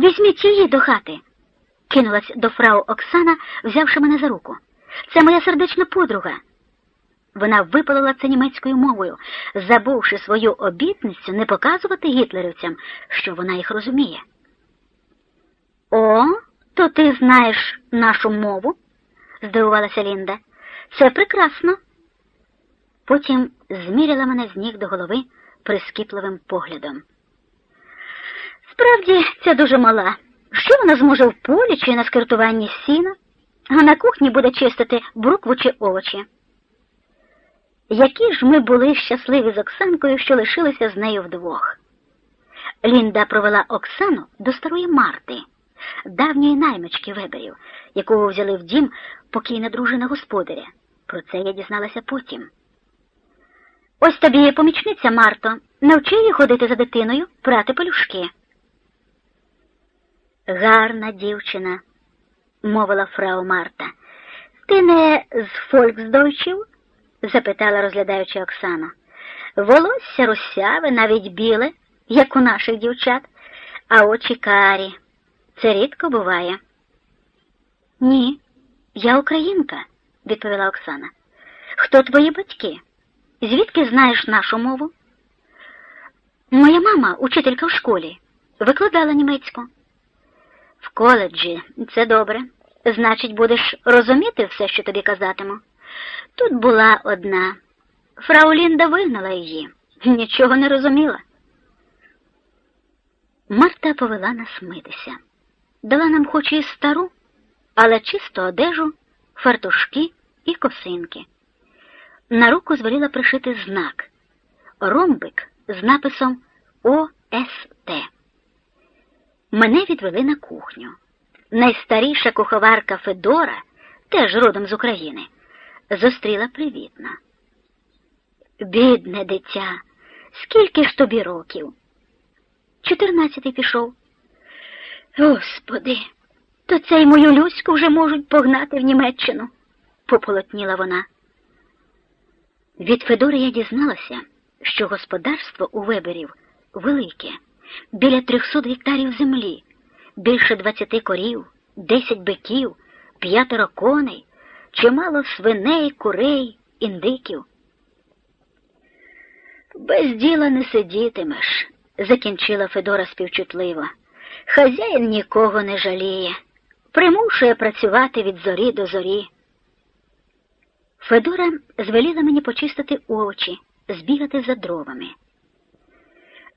Візьміть її до хати, кинулась до фрау Оксана, взявши мене за руку. Це моя сердечна подруга. Вона випалила це німецькою мовою, забувши свою обітницю не показувати гітлерівцям, що вона їх розуміє. О, то ти знаєш нашу мову? здивувалася Лінда. Це прекрасно. Потім зміряла мене з ніг до голови прискіпливим поглядом. Справді, ця дуже мала. Що вона зможе в полі чи на скиртуванні сіна, а на кухні буде чистити брукву чи овочі. Які ж ми були щасливі з Оксанкою, що лишилися з нею вдвох. Лінда провела Оксану до старої Марти, давньої наймички виборів, яку взяли в дім покійна дружина господаря. Про це я дізналася потім. Ось тобі помічниця Марто, навчи її ходити за дитиною, прати пелюшки. Гарна дівчина, мовила фрау Марта. Ти не з Фольксдойчів? запитала, розглядаючи Оксану. Волосся русяве, навіть біле, як у наших дівчат, а очі карі. Це рідко буває. Ні, я українка, відповіла Оксана. Хто твої батьки? Звідки знаєш нашу мову? Моя мама, учителька в школі, викладала німецьку. В коледжі це добре. Значить, будеш розуміти все, що тобі казатиму. Тут була одна. Фрау Лінда вигнала її, нічого не розуміла. Марта повела нас митися. Дала нам хоч і стару, але чисту одежу, фартушки і косинки. На руку звеліла пришити знак ромбик з написом ОСТ. Мене відвели на кухню. Найстаріша куховарка Федора, теж родом з України, зустріла привітно. Бідне дитя, скільки ж тобі років? Чотирнадцятий пішов. Господи, то цей мою Люську вже можуть погнати в Німеччину, пополотніла вона. Від Федори я дізналася, що господарство у виборів велике, біля трьохсот гектарів землі, більше двадцяти корів, десять биків, п'ятеро коней, чимало свиней, курей, індиків. Без діла не сидітимеш, закінчила Федора співчутливо. Хазяїн нікого не жаліє, примушує працювати від зорі до зорі. Федора звеліла мені почистити очі, збігати за дровами.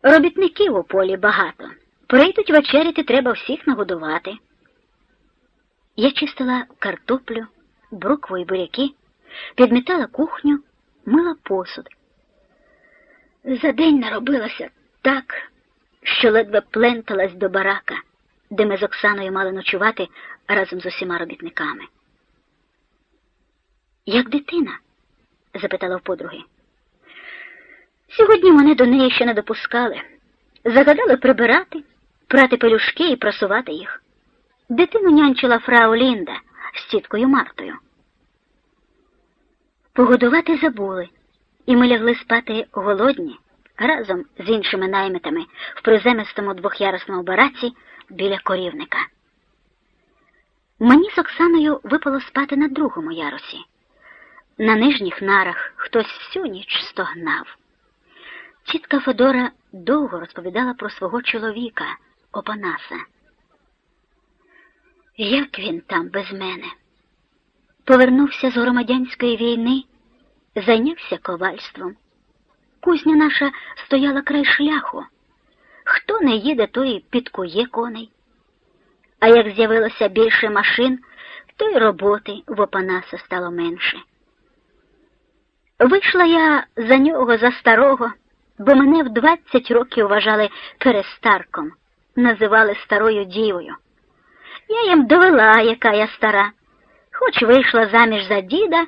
Робітників у полі багато. Прийдуть вечеряти, треба всіх нагодувати. Я чистила картоплю, брукву і буряки, підмітала кухню, мила посуд. За день наробилася так, що ледве пленталась до барака, де ми з Оксаною мали ночувати разом з усіма робітниками. Як дитина? запитала в подруги. Сьогодні мене до неї ще не допускали. Загадали прибирати, прати пелюшки і просувати їх. Дитину нянчила фрау Лінда з тіткою Мартою. Погодувати забули, і ми лягли спати голодні разом з іншими наймитами в приземистому двохярусному бараці біля корівника. Мені з Оксаною випало спати на другому ярусі. На нижніх нарах хтось всю ніч стогнав. Тітка Федора довго розповідала про свого чоловіка, Опанаса. Як він там без мене? Повернувся з громадянської війни, зайнявся ковальством. Кузня наша стояла край шляху. Хто не їде, той підкує коней. А як з'явилося більше машин, то й роботи в Опанаса стало менше. Вийшла я за нього за старого, бо мене в двадцять років вважали перестарком, називали старою дівою. Я їм довела, яка я стара, хоч вийшла заміж за діда,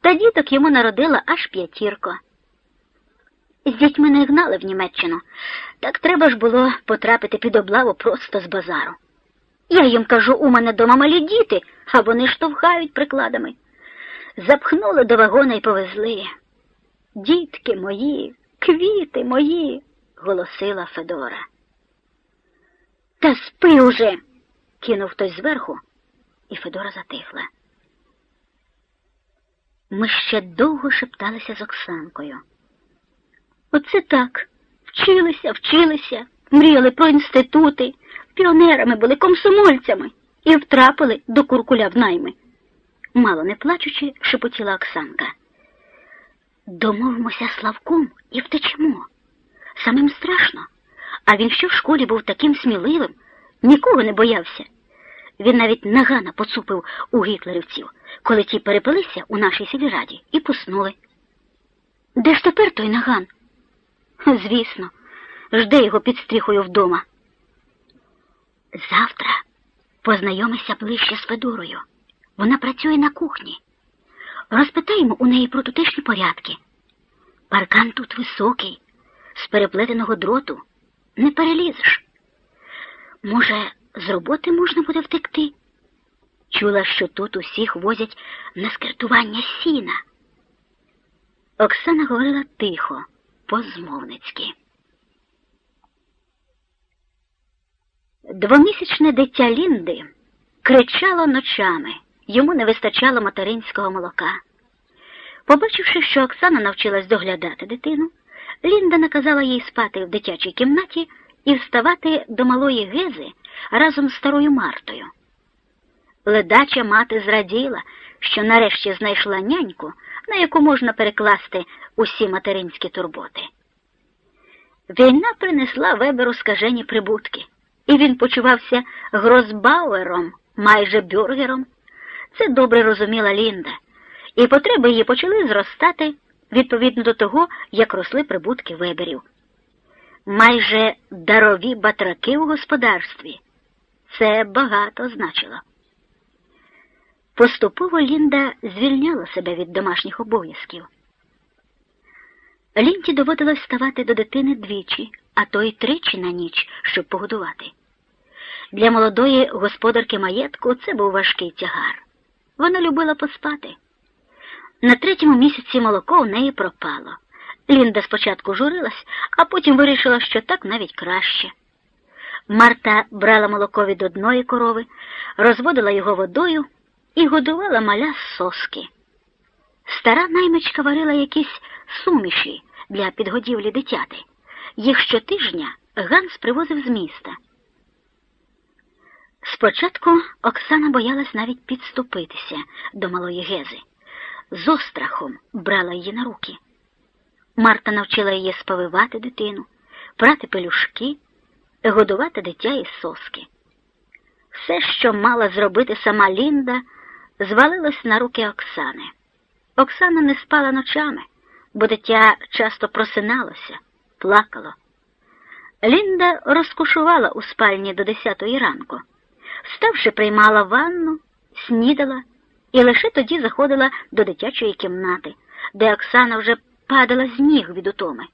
та діток йому народила аж п'ятірко. З дітьми не гнали в Німеччину, так треба ж було потрапити під облаву просто з базару. Я їм кажу, у мене дома малі діти, а вони штовхають прикладами. Запхнули до вагона і повезли. Дітки мої, квіти мої, голосила Федора. Та спи уже, кинув хтось зверху, і Федора затихла. Ми ще довго шепталися з Оксанкою. Оце так. Вчилися, вчилися, мріяли про інститути, піонерами були комсомольцями і втрапили до куркуля в найми. Мало не плачучи, шепотіла Оксанка. Домовимося Славком і втечемо. Самим страшно. А він ще в школі був таким сміливим, нікого не боявся. Він навіть нагана поцупив у гітлерівців, коли ті перепилися у нашій сільраді і поснули. Де ж тепер той наган? Звісно, жде його під стріхою вдома. Завтра познайомися ближче з Федорою. Вона працює на кухні. Розпитаємо у неї про тутешні порядки. Паркан тут високий, з переплетеного дроту не перелізеш. Може, з роботи можна буде втекти? Чула, що тут усіх возять на скертування сіна. Оксана говорила тихо, по-змовницьки. Двомісячне дитя Лінди кричало ночами, йому не вистачало материнського молока. Побачивши, що Оксана навчилась доглядати дитину, Лінда наказала їй спати в дитячій кімнаті і вставати до малої Гези разом з старою Мартою. Ледача мати зраділа, що нарешті знайшла няньку, на яку можна перекласти усі материнські турботи. Війна принесла Веберу скажені прибутки, і він почувався Грозбауером, майже бюргером. Це добре розуміла Лінда, і потреби її почали зростати відповідно до того, як росли прибутки виберів. Майже дарові батраки у господарстві. Це багато значило. Поступово Лінда звільняла себе від домашніх обов'язків. Лінті доводилось ставати до дитини двічі, а то й тричі на ніч, щоб погодувати. Для молодої господарки маєтку це був важкий тягар. Вона любила поспати. На третьому місяці молоко у неї пропало. Лінда спочатку журилась, а потім вирішила, що так навіть краще. Марта брала молоко від одної корови, розводила його водою і годувала маля соски. Стара наймичка варила якісь суміші для підгодівлі дитяти. Їх щотижня Ганс привозив з міста. Спочатку Оксана боялась навіть підступитися до малої Гези. З острахом брала її на руки. Марта навчила її сповивати дитину, прати пелюшки, годувати дитя із соски. Все, що мала зробити сама Лінда, звалилось на руки Оксани. Оксана не спала ночами, бо дитя часто просиналося, плакало. Лінда розкушувала у спальні до десятої ранку. Вставши, приймала ванну, снідала і лише тоді заходила до дитячої кімнати, де Оксана вже падала з ніг від утоми.